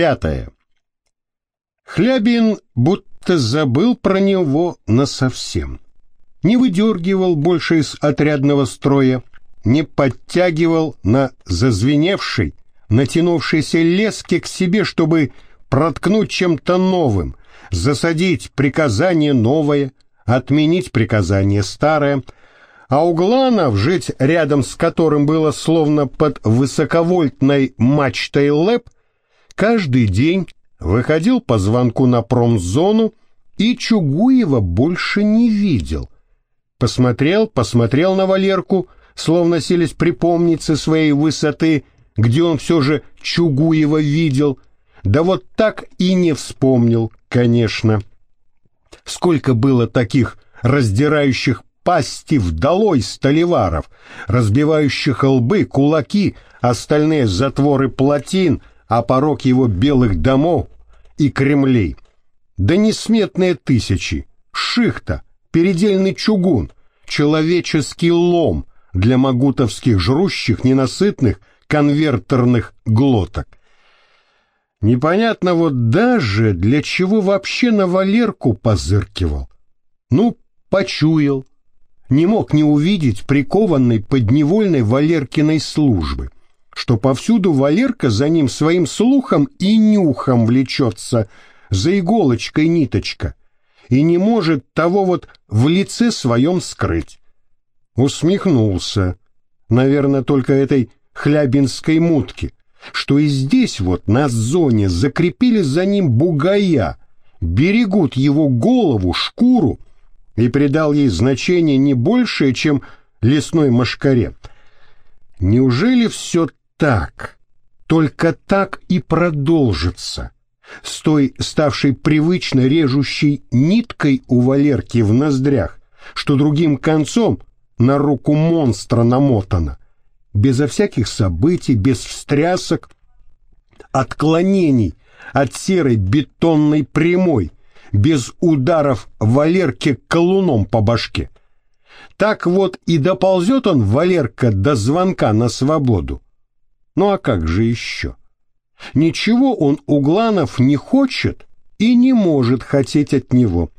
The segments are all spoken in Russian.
Пятое. Хлябин будто забыл про него насовсем. Не выдергивал больше из отрядного строя, не подтягивал на зазвеневший, натянувшийся лески к себе, чтобы проткнуть чем-то новым, засадить приказание новое, отменить приказание старое, а Угланов, жить рядом с которым было словно под высоковольтной мачтой лэп, каждый день выходил по звонку на промзону и Чугуева больше не видел. Посмотрел, посмотрел на Валерку, словно селись припомнить со своей высоты, где он все же Чугуева видел, да вот так и не вспомнил, конечно. Сколько было таких раздирающих пасти вдалой столеваров, разбивающих лбы, кулаки, остальные затворы плотин, а порог его белых домов и кремлей. Да несметные тысячи, шихта, передельный чугун, человеческий лом для магутовских жрущих ненасытных конвертерных глоток. Непонятно вот даже, для чего вообще на Валерку позыркивал. Ну, почуял. Не мог не увидеть прикованной подневольной Валеркиной службы что повсюду Валерка за ним своим слухом и нюхом влечется, за иголочкой ниточка, и не может того вот в лице своем скрыть. Усмехнулся, наверное, только этой хлябинской мутки, что и здесь вот на зоне закрепили за ним бугая, берегут его голову, шкуру, и придал ей значение не большее, чем лесной машкаре. Неужели все так, только так и продолжится. С той, ставшей привычно режущей ниткой у Валерки в ноздрях, что другим концом на руку монстра намотано, безо всяких событий, без встрясок, отклонений от серой бетонной прямой, без ударов Валерке колуном по башке. Так вот и доползет он, Валерка, до звонка на свободу. Ну а как же еще? Ничего он Угланов не хочет и не может хотеть от него.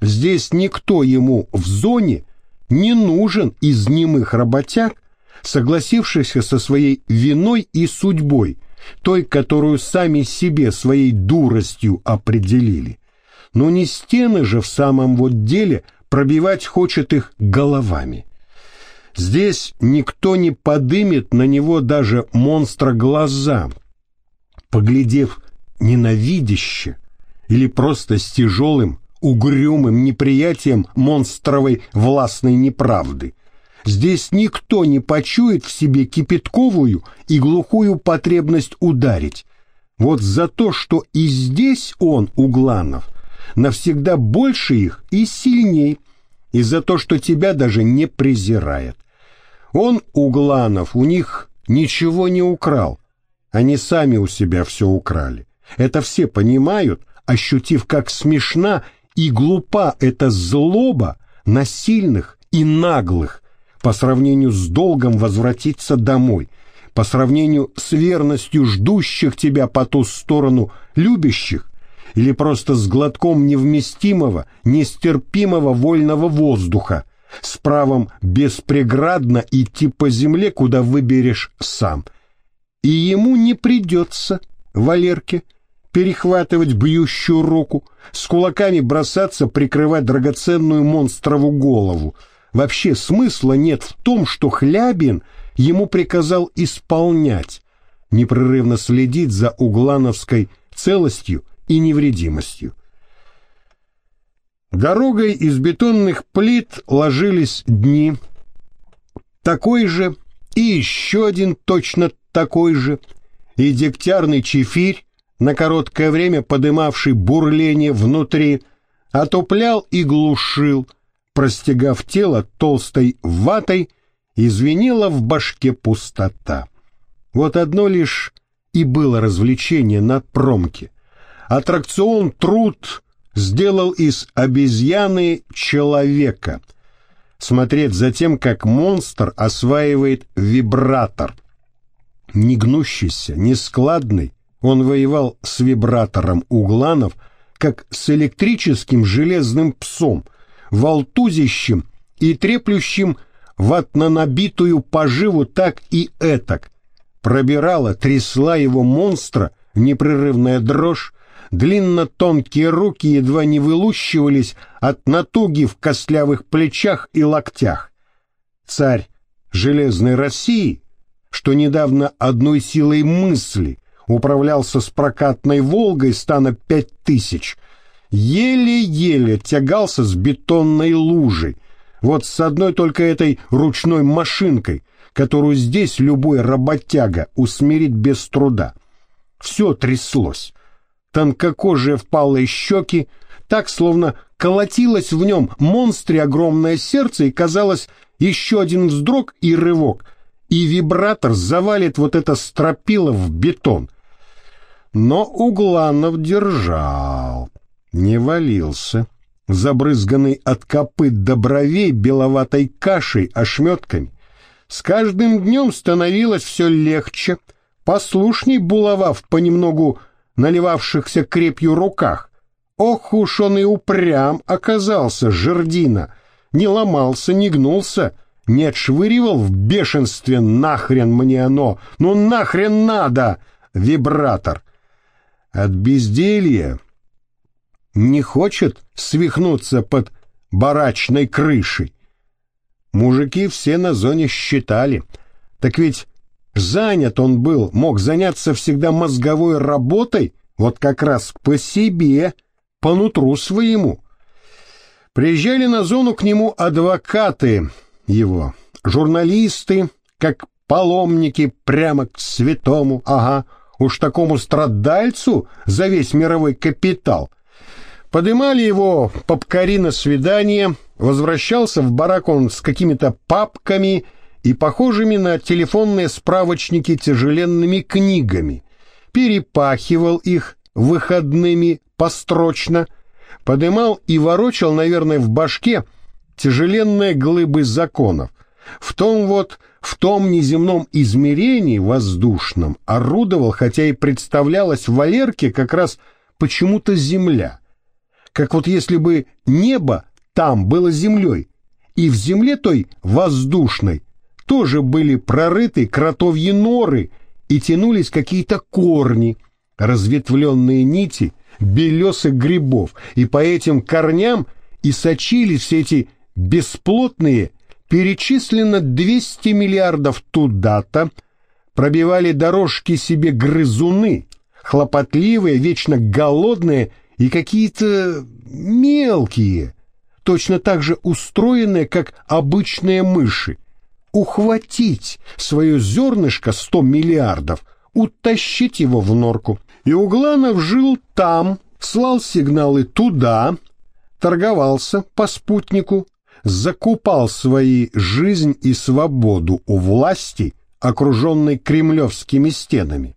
Здесь никто ему в зоне не нужен из немых работяг, согласившихся со своей виной и судьбой, той, которую сами себе своей дуростью определили. Но не стены же в самом вот деле пробивать хочет их головами. Здесь никто не подымет на него даже монстра глаза, поглядев ненавидяще или просто с тяжелым, угрюмым неприятием монстровой властной неправды. Здесь никто не почует в себе кипятковую и глухую потребность ударить. Вот за то, что и здесь он, Угланов, навсегда больше их и сильней, и за то, что тебя даже не презирает. Он, Угланов, у них ничего не украл. Они сами у себя все украли. Это все понимают, ощутив, как смешна и глупа эта злоба на сильных и наглых по сравнению с долгом возвратиться домой, по сравнению с верностью ждущих тебя по ту сторону любящих или просто с глотком невместимого, нестерпимого вольного воздуха, с правом беспреградно идти по земле, куда выберешь сам. И ему не придется, Валерке, перехватывать бьющую руку, с кулаками бросаться, прикрывать драгоценную монстрову голову. Вообще смысла нет в том, что Хлябин ему приказал исполнять, непрерывно следить за углановской целостью и невредимостью. Дорогой из бетонных плит ложились дни. Такой же и еще один точно такой же, и дегтярный чефирь, на короткое время подымавший бурление внутри, отоплял и глушил, простегав тело толстой ватой, и звенела в башке пустота. Вот одно лишь и было развлечение на промке. Аттракцион «Труд» сделал из обезьяны человека. Смотреть за тем, как монстр осваивает вибратор. Негнущийся, нескладный, Он воевал с вибратором Угланов, как с электрическим железным псом, волтузищем и треплющим ватно-набитую поживу так и этак. Пробирала, трясла его монстра непрерывная дрожь, длинно-тонкие руки едва не вылущивались от натуги в костлявых плечах и локтях. Царь Железной России, что недавно одной силой мысли управлялся с прокатной «Волгой» стана пять тысяч, еле-еле тягался с бетонной лужей, вот с одной только этой ручной машинкой, которую здесь любой работяга усмирит без труда. Все тряслось. Тонкокожие впалые щеки, так, словно колотилось в нем монстре огромное сердце, и казалось, еще один вздрог и рывок, и вибратор завалит вот это стропило в бетон. Но Угланов держал, не валился забрызганный от копыт до бровей беловатой кашей, ошметками. С каждым днем становилось все легче, послушней булавав понемногу наливавшихся крепью руках. Ох уж он и упрям оказался, жердина, не ломался, не гнулся, не отшвыривал в бешенстве «нахрен мне оно, ну нахрен надо!» вибратор. От безделья не хочет свихнуться под барачной крышей. Мужики все на зоне считали. Так ведь занят он был, мог заняться всегда мозговой работой, вот как раз по себе, по нутру своему. Приезжали на зону к нему адвокаты его, журналисты, как паломники прямо к святому, ага, уж такому страдальцу за весь мировой капитал — Подымали его попкари на свидание, возвращался в барак он с какими-то папками и похожими на телефонные справочники тяжеленными книгами, перепахивал их выходными построчно, подымал и ворочал, наверное, в башке тяжеленные глыбы законов. В том вот, в том неземном измерении воздушном орудовал, хотя и представлялась Валерке как раз почему-то земля как вот если бы небо там было землей, и в земле той воздушной тоже были прорыты кротовьи норы и тянулись какие-то корни, разветвленные нити белесых грибов, и по этим корням и сочились все эти бесплотные, перечислено 200 миллиардов туда-то, пробивали дорожки себе грызуны, хлопотливые, вечно голодные и какие-то мелкие, точно так же устроенные, как обычные мыши. Ухватить свое зернышко сто миллиардов, утащить его в норку. И Угланов жил там, слал сигналы туда, торговался по спутнику, закупал свои жизнь и свободу у власти, окруженной кремлевскими стенами.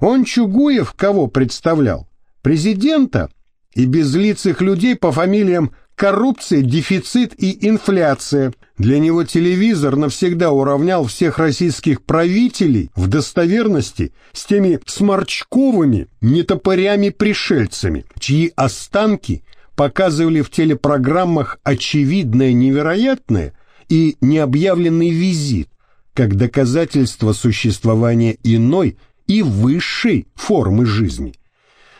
Он Чугуев кого представлял? Президента и безлицых людей по фамилиям коррупция, дефицит и инфляция. Для него телевизор навсегда уравнял всех российских правителей в достоверности с теми сморчковыми нетопырями-пришельцами, чьи останки показывали в телепрограммах очевидное невероятное и необъявленный визит, как доказательство существования иной и высшей формы жизни.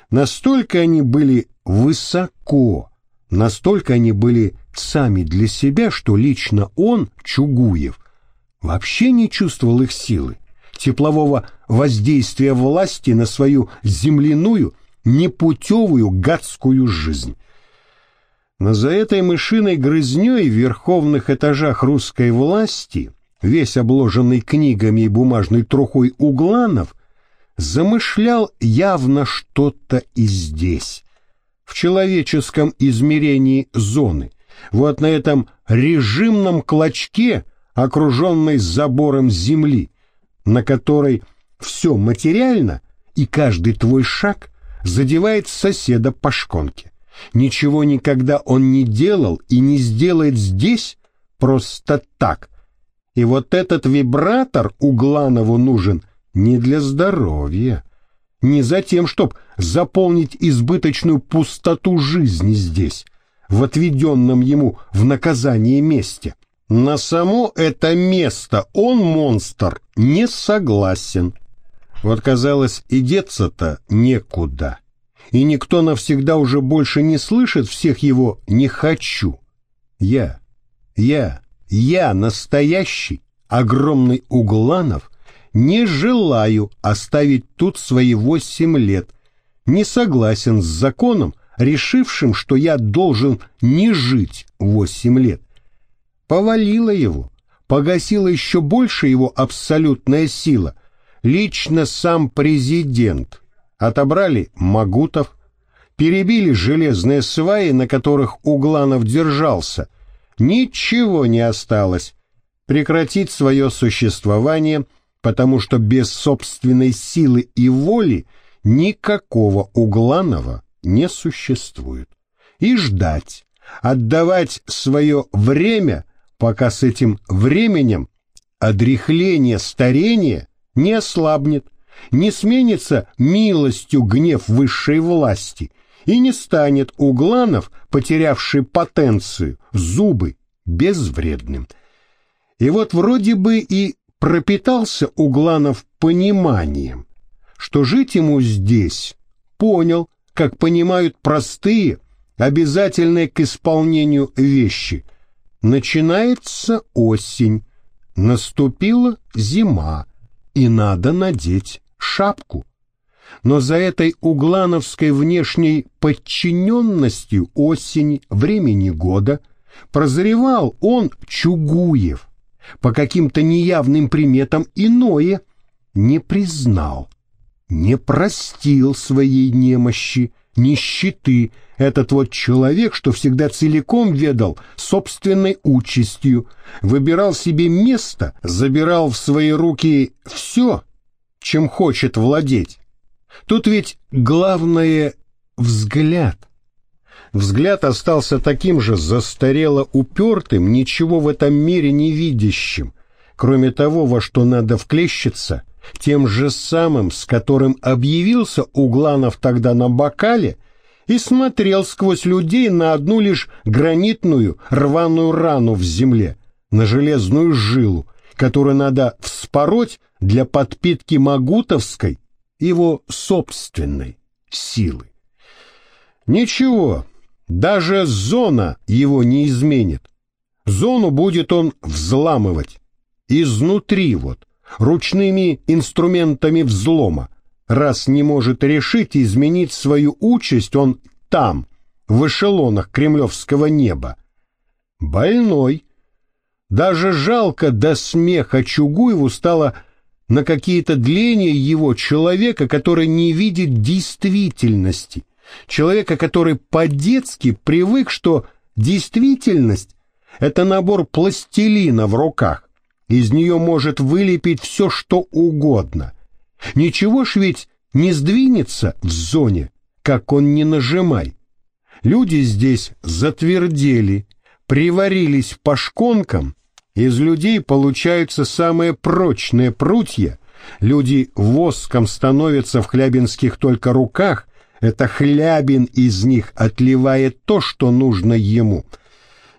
Настолько они были высоко, настолько они были сами для себя, что лично он, Чугуев, вообще не чувствовал их силы, теплового воздействия власти на свою земляную, непутевую гадскую жизнь. Но за этой мышиной грызней в верховных этажах русской власти, весь обложенный книгами и бумажной трухой угланов, замышлял явно что-то и здесь, в человеческом измерении зоны, вот на этом режимном клочке, окруженной забором земли, на которой все материально и каждый твой шаг задевает соседа по шконке. Ничего никогда он не делал и не сделает здесь просто так. И вот этот вибратор Угланову нужен не для здоровья, не за тем, чтобы заполнить избыточную пустоту жизни здесь, в отведенном ему в наказание месте. На само это место он, монстр, не согласен. Вот, казалось, и деться-то некуда. И никто навсегда уже больше не слышит всех его «не хочу». Я, я, я настоящий, огромный Угланов, не желаю оставить тут свои восемь лет, не согласен с законом, решившим, что я должен не жить восемь лет. Повалила его, погасила еще больше его абсолютная сила. Лично сам президент. Отобрали Магутов, перебили железные сваи, на которых Угланов держался. Ничего не осталось. Прекратить свое существование, потому что без собственной силы и воли никакого Угланова не существует. И ждать, отдавать свое время, пока с этим временем одряхление, старение не ослабнет, не сменится милостью гнев высшей власти и не станет Угланов, потерявший потенцию, зубы, безвредным. И вот вроде бы и пропитался Угланов пониманием, что жить ему здесь, понял, как понимают простые, обязательные к исполнению вещи. Начинается осень, наступила зима, и надо надеть шапку. Но за этой углановской внешней подчиненностью осени, времени года, прозревал он Чугуев, по каким-то неявным приметам иное, не признал не простил своей немощи, нищеты, этот вот человек, что всегда целиком ведал собственной участью, выбирал себе место, забирал в свои руки все, чем хочет владеть. Тут ведь главное — взгляд. Взгляд остался таким же застарело упертым, ничего в этом мире не видящим, кроме того, во что надо вклещиться — тем же самым, с которым объявился Угланов тогда на бокале и смотрел сквозь людей на одну лишь гранитную рваную рану в земле, на железную жилу, которую надо вспороть для подпитки Магутовской, его собственной силы. Ничего, даже зона его не изменит. Зону будет он взламывать. Изнутри вот, ручными инструментами взлома. Раз не может решить изменить свою участь, он там, в эшелонах кремлевского неба. Больной. Даже жалко до смеха Чугуеву стало на какие-то дления его человека, который не видит действительности, человека, который по-детски привык, что действительность — это набор пластилина в руках, из нее может вылепить все, что угодно. Ничего ж ведь не сдвинется в зоне, как он не нажимай. Люди здесь затвердели, приварились по шконкам, из людей получаются самые прочные прутья, люди воском становятся в хлябинских только руках, это хлябин из них отливает то, что нужно ему —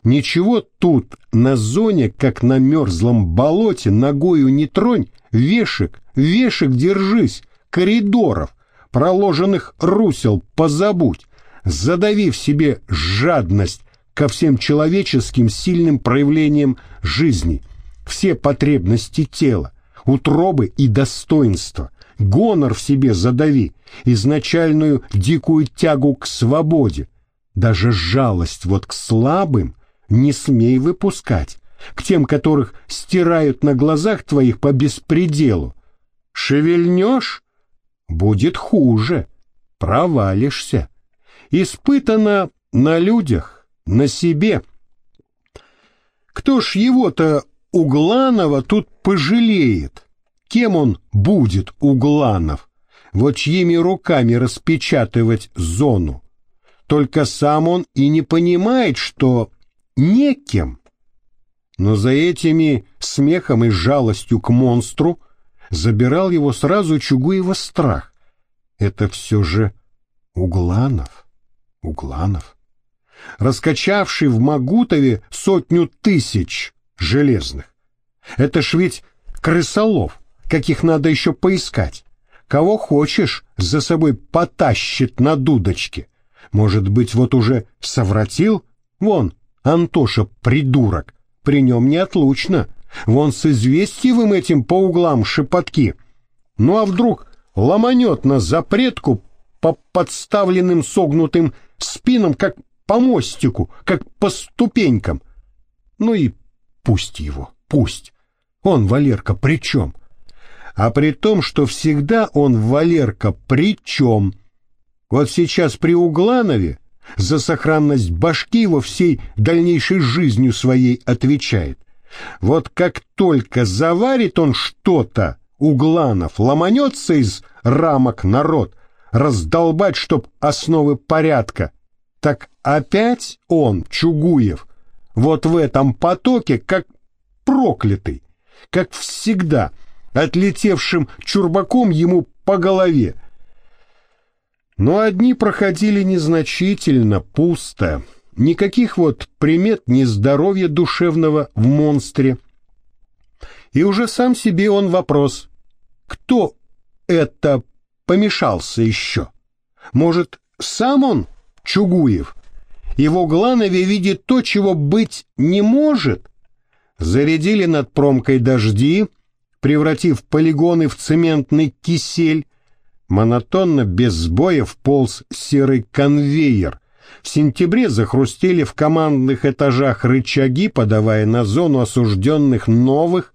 Ничего тут, на зоне, как на мерзлом болоте, ногою не тронь, вешек, вешек держись, коридоров, проложенных русел позабудь, задавив себе жадность ко всем человеческим сильным проявлениям жизни, все потребности тела, утробы и достоинства, гонор в себе задави, изначальную дикую тягу к свободе, даже жалость вот к слабым – не смей выпускать, к тем, которых стирают на глазах твоих по беспределу. Шевельнешь — будет хуже, провалишься. Испытано на людях, на себе. Кто ж его-то Угланова тут пожалеет? Кем он будет, Угланов? Вот чьими руками распечатывать зону? Только сам он и не понимает, что некем. Но за этими смехом и жалостью к монстру забирал его сразу Чугуева страх. это все же Угланов. Угланов, раскачавший в Магутове сотню тысяч железных. Это ж ведь крысолов, каких надо еще поискать. Кого хочешь, за собой потащит на дудочке. Может быть, вот уже совратил? Вон, Антоша придурок, при нем неотлучно. Вон с известьевым этим по углам шепотки. Ну а вдруг ломанет на запретку по подставленным согнутым спинам, как по мостику, как по ступенькам. Ну и пусть его, пусть. Он, Валерка, при чем? А при том, что всегда он, Валерка, при чем? Вот сейчас при Угланове за сохранность башки во всей дальнейшей жизнью своей отвечает. Вот как только заварит он что-то, Угланов ломанется из рамок народ, раздолбать, чтоб основы порядка, так опять он, Чугуев, вот в этом потоке, как проклятый, как всегда, отлетевшим чурбаком ему по голове. Но одни проходили незначительно, пусто, никаких вот примет нездоровья душевного в монстре. И уже сам себе он вопрос, кто это помешался еще? Может, сам он Чугуев. Его Гланове видит то, чего быть не может. Зарядили над промкой дожди, превратив полигоны в цементный кисель. Монотонно, без сбоя, вполз серый конвейер. В сентябре захрустели в командных этажах рычаги, подавая на зону осужденных новых,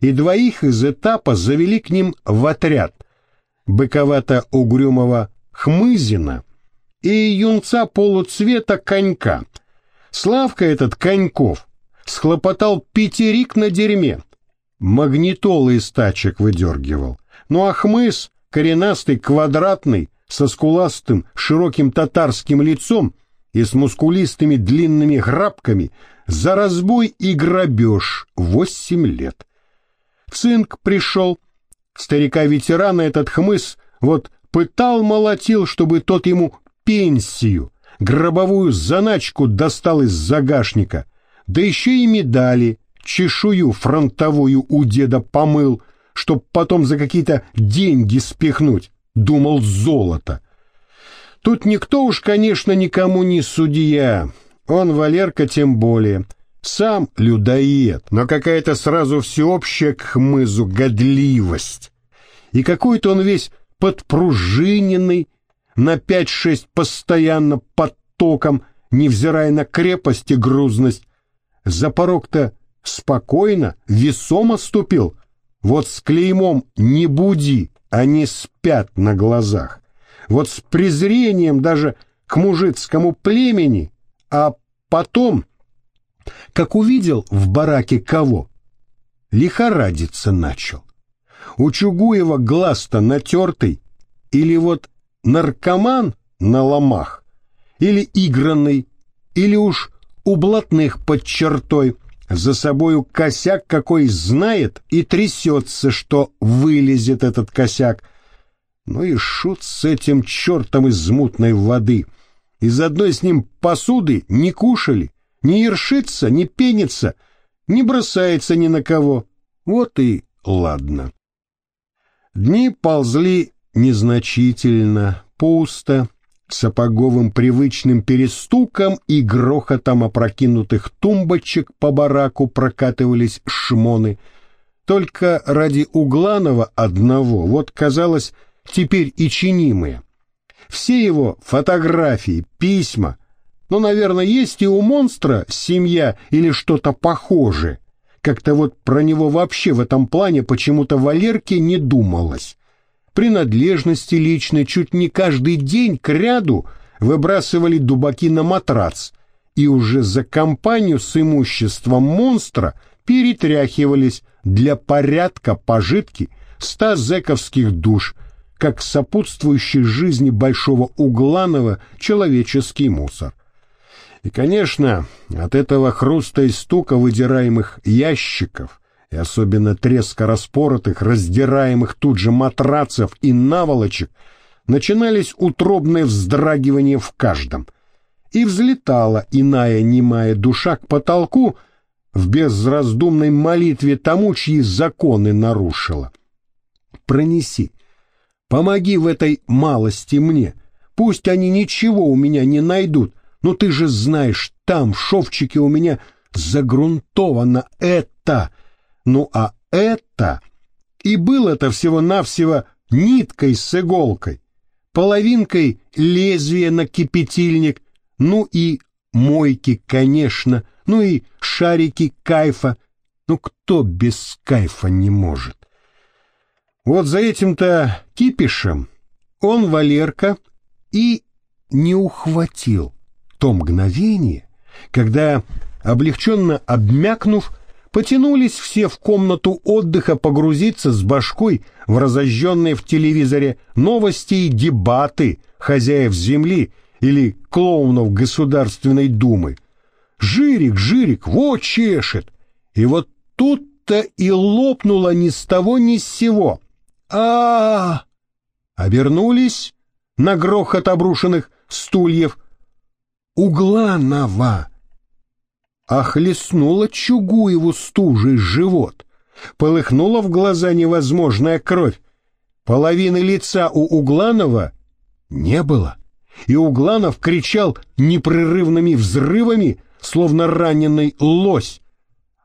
и двоих из этапа завели к ним в отряд. Быковато-угрюмого Хмызина — и юнца полуцвета конька. Славка этот Коньков схлопотал пятерик на дерьме. Магнитолы из тачек выдергивал. Ну а хмыз, коренастый, квадратный, со скуластым, широким татарским лицом и с мускулистыми длинными грабками, за разбой и грабеж восемь лет. Цинк пришел. Старика-ветерана этот хмыз вот пытал-молотил, чтобы тот ему пенсию, гробовую заначку достал из загашника, да еще и медали, чешую фронтовую у деда помыл, чтоб потом за какие-то деньги спихнуть, думал золото. Тут никто уж, конечно, никому не судья, он, Валерка, тем более. Сам людоед, но какая-то сразу всеобщая к хмызу годливость. И какой-то он весь подпружиненный, на пять-шесть постоянно под током, невзирая на крепость и грузность. За порог-то спокойно, весомо ступил. Вот с клеймом «не буди», они спят на глазах. Вот с презрением даже к мужицкому племени, а потом, как увидел в бараке кого, лихорадиться начал. У Чугуева глаз-то натертый, или вот наркоман на ломах, или игранный, или уж у блатных под чертой, за собою косяк какой знает и трясется, что вылезет этот косяк. Ну и шут с этим чертом из мутной воды. Из одной с ним посуды не кушали, не ершится, не пенится, не бросается ни на кого. Вот и ладно. Дни ползли незначительно, пусто, сапоговым привычным перестуком и грохотом опрокинутых тумбочек по бараку прокатывались шмоны. Только ради Угланова одного, вот казалось, теперь и чинимые. Все его фотографии, письма, ну, наверное, есть и у монстра семья или что-то похожее. Как-то вот про него вообще в этом плане почему-то Валерке не думалось принадлежности личной чуть не каждый день к ряду выбрасывали дубаки на матрац и уже за компанию с имуществом монстра перетряхивались для порядка пожитки ста зэковских душ, как сопутствующий жизни большого угланого человеческий мусор. И, конечно, от этого хруста и стука выдираемых ящиков и особенно треска распоротых, раздираемых тут же матрацев и наволочек, начинались утробные вздрагивания в каждом. И взлетала иная немая душа к потолку в безраздумной молитве тому, чьи законы нарушила. Пронеси, помоги в этой малости мне, пусть они ничего у меня не найдут, но ты же знаешь, там, в шовчике у меня загрунтовано это, ну а это... И было это всего-навсего ниткой с иголкой, половинкой лезвия на кипятильник, ну и мойки, конечно, ну и шарики кайфа. Ну кто без кайфа не может? Вот за этим-то кипишем он, Валерка, и не ухватил то мгновение, когда, облегченно обмякнув, потянулись все в комнату отдыха погрузиться с башкой в разожженные в телевизоре новости и дебаты хозяев земли или клоунов Государственной Думы. Жирик, Жирик, вот чешет. И вот тут-то и лопнуло ни с того ни с сего. а а, -а! Обернулись на грохот обрушенных стульев. Угланова! Охлестнула Чугуеву стужей живот. Полыхнула в глаза невозможная кровь. Половины лица у Угланова не было, и Угланов кричал непрерывными взрывами, словно раненый лось.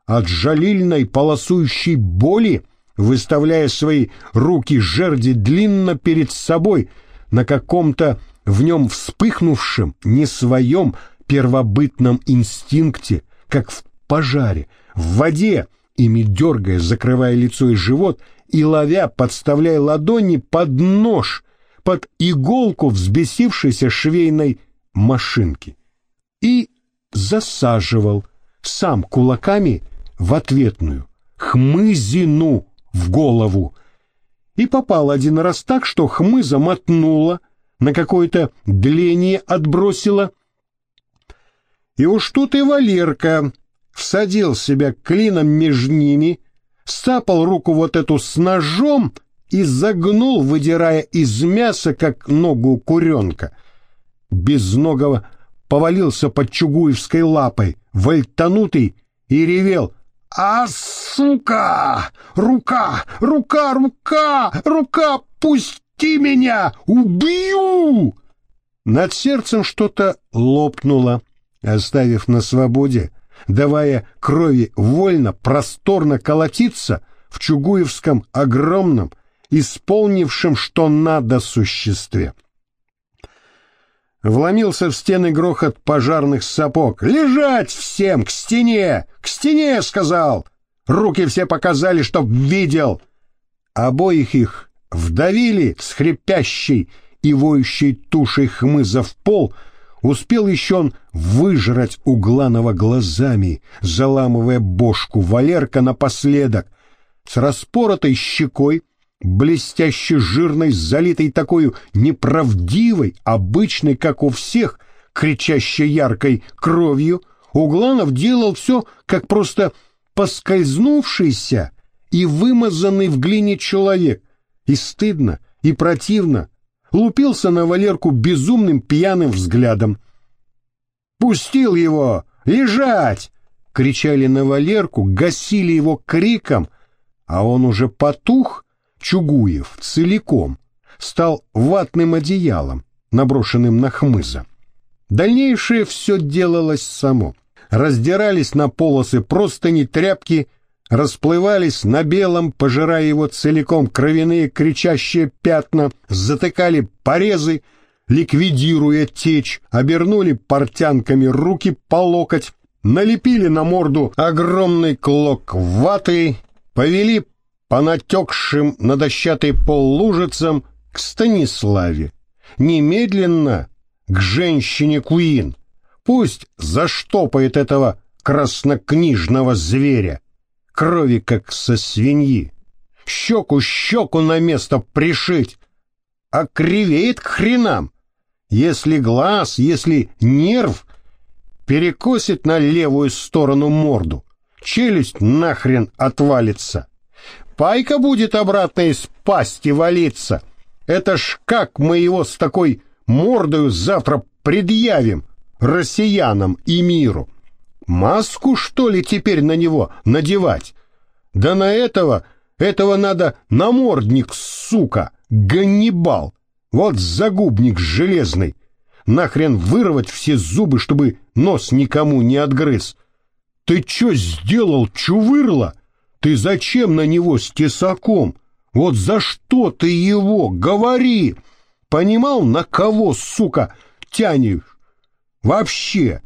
От жалильной полосующей боли, выставляя свои руки жерди длинно перед собой, на каком-то в нем вспыхнувшем, не своем первобытном инстинкте, как в пожаре, в воде, ими дергая, закрывая лицо и живот, и ловя, подставляя ладони под нож, под иголку взбесившейся швейной машинки. И засаживал сам кулаками в ответную хмызину в голову. И попал один раз так, что хмыза мотнула, на какое-то дление отбросила, и уж тут и Валерка всадил себя клином между ними, стапал руку вот эту с ножом и загнул, выдирая из мяса, как ногу куренка. Безногого повалился под чугуевской лапой, вальтанутый, и ревел «А, сука! Рука! Рука! Рука! Рука! Пусти меня! Убью!» Над сердцем что-то лопнуло оставив на свободе, давая крови вольно, просторно колотиться в Чугуевском огромном, исполнившем что надо существе. Вломился в стены грохот пожарных сапог. «Лежать всем! К стене! К стене!» — сказал. Руки все показали, чтоб видел. Обоих их вдавили с хрипящей и воющей тушей хмыза в пол — Успел еще он выжрать Угланова глазами, заламывая бошку Валерка напоследок, с распоротой щекой, блестяще жирной, залитой такой неправдивой, обычной, как у всех, кричащей яркой кровью, Угланов делал все, как просто поскользнувшийся и вымазанный в глине человек, и стыдно, и противно, лупился на Валерку безумным пьяным взглядом. «Пустил его! Лежать!» — кричали на Валерку, гасили его криком, а он уже потух, Чугуев, целиком, стал ватным одеялом, наброшенным на хмыза. Дальнейшее все делалось само. Раздирались на полосы простыни, тряпки — расплывались на белом, пожирая его целиком кровяные кричащие пятна, затыкали порезы, ликвидируя течь, обернули портянками руки по локоть, налепили на морду огромный клок ваты, повели по натекшим на дощатый пол лужицам к Станиславе. Немедленно к женщине Куин. Пусть заштопает этого краснокнижного зверя крови, как со свиньи. Щеку щеку на место пришить, а кривеет к хренам. Если глаз, если нерв перекосит на левую сторону морду, челюсть нахрен отвалится. Пайка будет обратно из пасти валиться, Это ж как мы его с такой мордою завтра предъявим россиянам и миру? Маску, что ли, теперь на него надевать? Да на этого, этого надо намордник, сука, Ганнибал. Вот загубник железный. Нахрен вырвать все зубы, чтобы нос никому не отгрыз. Ты чё сделал, чувырла? Ты зачем на него с тесаком? Вот за что ты его? Говори! Понимал, на кого, сука, тянешь? Вообще.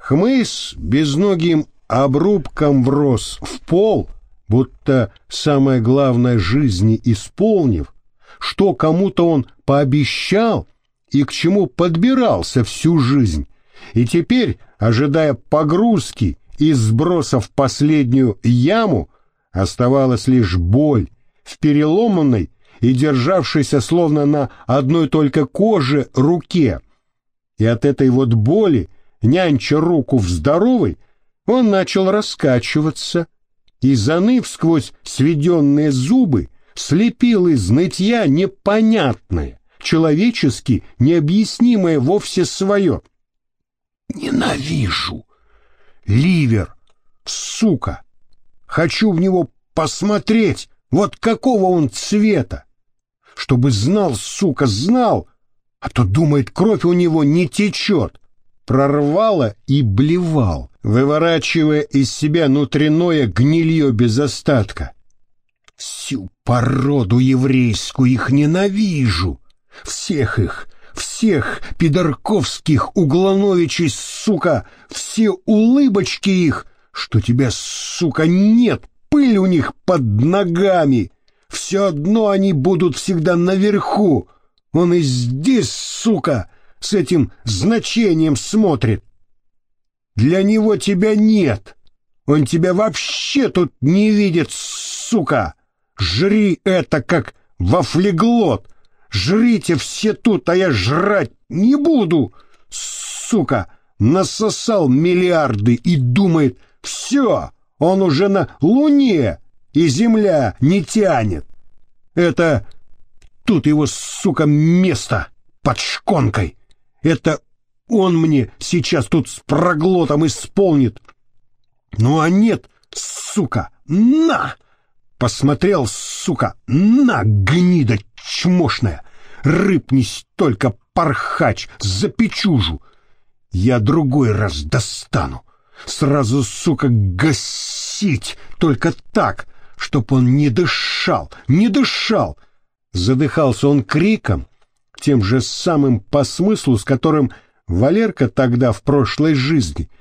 Хмыс безногим обрубком врос в пол, будто самое главное жизни исполнив, что кому-то он пообещал и к чему подбирался всю жизнь, и теперь, ожидая погрузки и сброса в последнюю яму, оставалась лишь боль в переломанной и державшейся словно на одной только коже руке. И от этой вот боли, нянча руку в здоровой, он начал раскачиваться, и, заныв сквозь сведенные зубы, слепил из нытья непонятное, человечески необъяснимое вовсе свое. «Ненавижу! Ливер! Сука! Хочу в него посмотреть, вот какого он цвета! Чтобы знал, сука, знал, а то, думает, кровь у него не течет!» Прорвало и блевал, выворачивая из себя внутреннее гнилье без остатка. Всю породу еврейскую их ненавижу. Всех их, всех пидорковских углановичей, сука, все улыбочки их, что тебя, сука, нет, пыль у них под ногами. Все одно они будут всегда наверху. Он и здесь, сука, с этим значением смотрит. Для него тебя нет. Он тебя вообще тут не видит, сука. Жри это, как вафлеглот. Жрите все тут, а я жрать не буду. Сука, насосал миллиарды и думает, все, он уже на Луне, и Земля не тянет. Это тут его, сука, место под шконкой. Это он мне сейчас тут с проглотом исполнит. Ну а нет, сука, на! Посмотрел, сука, на, гнида чмошная! Рыпнись только, пархач, запечужу! Я другой раз достану. Сразу, сука, гасить, только так, чтоб он не дышал, не дышал. Задыхался он криком, тем же самым по смыслу, с которым Валерка тогда в прошлой жизни —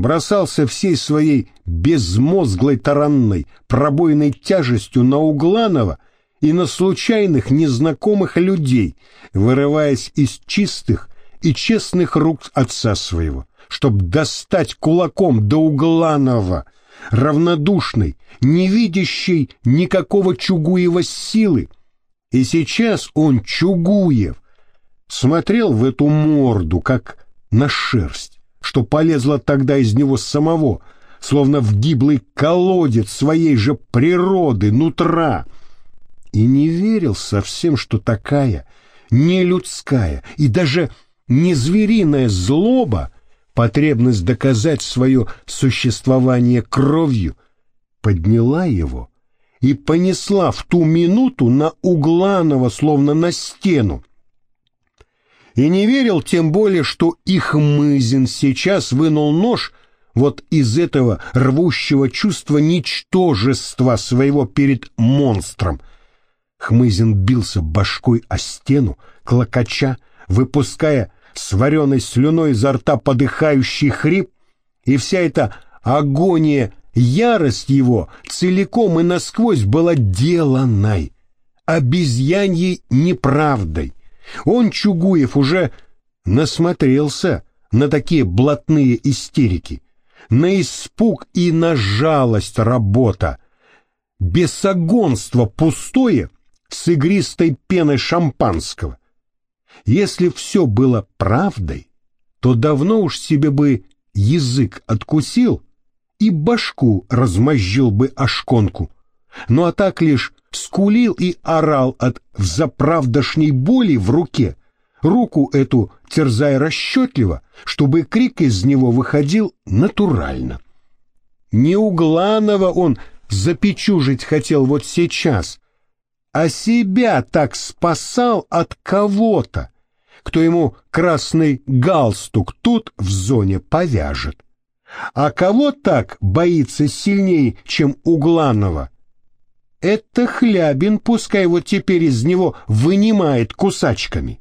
бросался всей своей безмозглой таранной, пробойной тяжестью на Угланова и на случайных незнакомых людей, вырываясь из чистых и честных рук отца своего, чтобы достать кулаком до Угланова, равнодушный, не видящий никакого Чугуева силы. И сейчас он, Чугуев, смотрел в эту морду, как на шерсть что полезла тогда из него самого, словно в гиблый колодец своей же природы, нутра, и не верил совсем, что такая не людская и даже не звериная злоба, потребность доказать свое существование кровью, подняла его и понесла в ту минуту на Угланова, словно на стену, и не верил тем более, что их Мызин сейчас вынул нож вот из этого рвущего чувства ничтожества своего перед монстром. Хмызин бился башкой о стену, клокоча, выпуская свареной слюной изо рта подыхающий хрип, и вся эта агония, ярость его целиком и насквозь была деланной, обезьяньей неправдой. Он, Чугуев, уже насмотрелся на такие блатные истерики, на испуг и на жалость работа, бесогонство пустое с игристой пеной шампанского. Если все было правдой, то давно уж себе бы язык откусил и башку размозжил бы о шконку. Ну а так лишь скулил и орал от взаправдошней боли в руке, руку эту терзая расчетливо, чтобы крик из него выходил натурально. Не Угланова он запечужить хотел вот сейчас, а себя так спасал от кого-то, кто ему красный галстук тут в зоне повяжет. А кого так боится сильнее, чем Угланова? Это Хлябин, пускай вот теперь из него вынимает кусачками.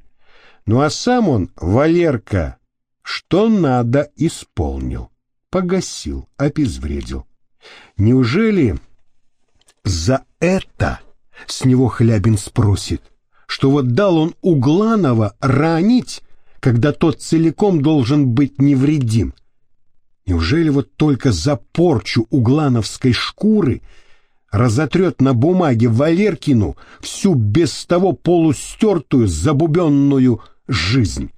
Ну а сам он, Валерка, что надо, исполнил, погасил, обезвредил. Неужели за это с него Хлябин спросит, что вот дал он Угланова ранить, когда тот целиком должен быть невредим? Неужели вот только за порчу углановской шкуры разотрет на бумаге Валеркину всю без того полустертую, забубенную жизнь?